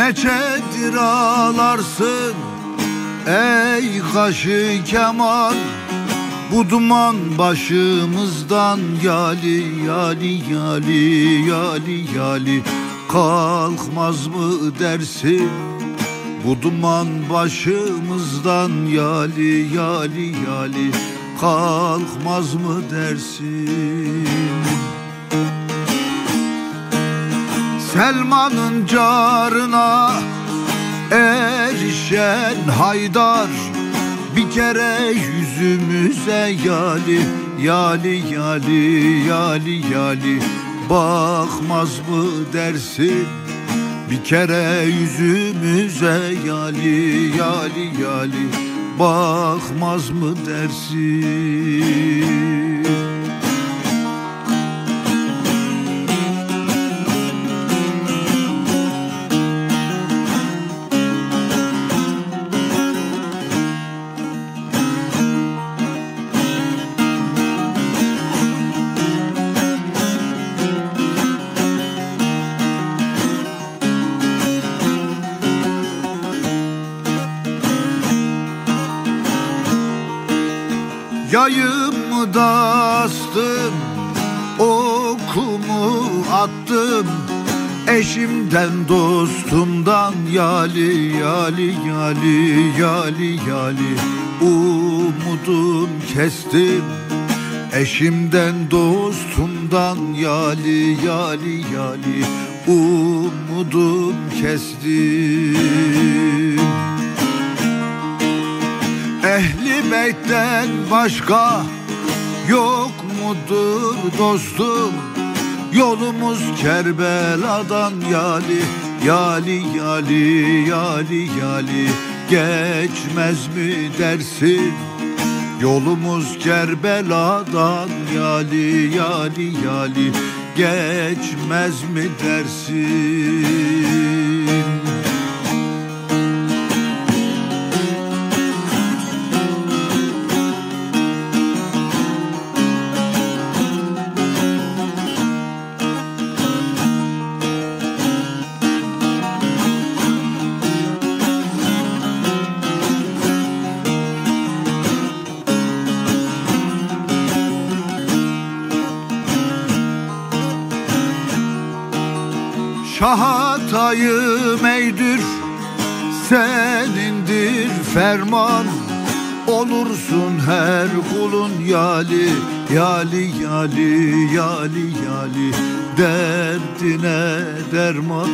Neçedir ağlarsın ey kaşı keman Bu duman başımızdan yali yali yali yali yali. Kalkmaz mı dersin? Bu duman başımızdan yali yali yali. Kalkmaz mı dersin Selman'ın carına erişen Haydar Bir kere yüzümüze yali Yali yali yali yali. Bakmaz mı dersin? Bir kere yüzümüze yali yali yali. Bakmaz mı dersin Yayımı da astım Okumu attım Eşimden dostumdan yali yali yali yali yali. Umudum kestim. Eşimden dostumdan yali yali yali. Umudum kestim Ehli beytten başka yok mudur dostum? Yolumuz Kerbela'dan yali Yali yali yali yali. Geçmez mi dersin? Yolumuz Kerbela'dan yali yali yali. Geçmez mi dersin Şahatayım eydür Senindir ferman. Olursun her kulun yali Yali yali yali yali. Derdine derman.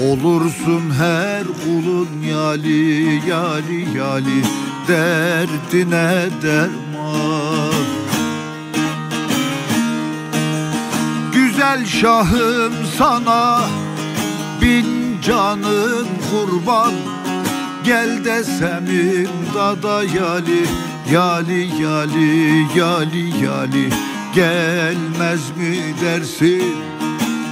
Olursun her kulun yali yali yali. Derdine derman Güzel şahım sana bin canım kurban. Gel desem imdada yali Yali yali yali yali. Gelmez mi dersin?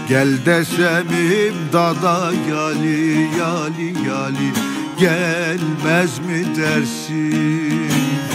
Gel desem imdada yali yali yali. Gelmez mi dersin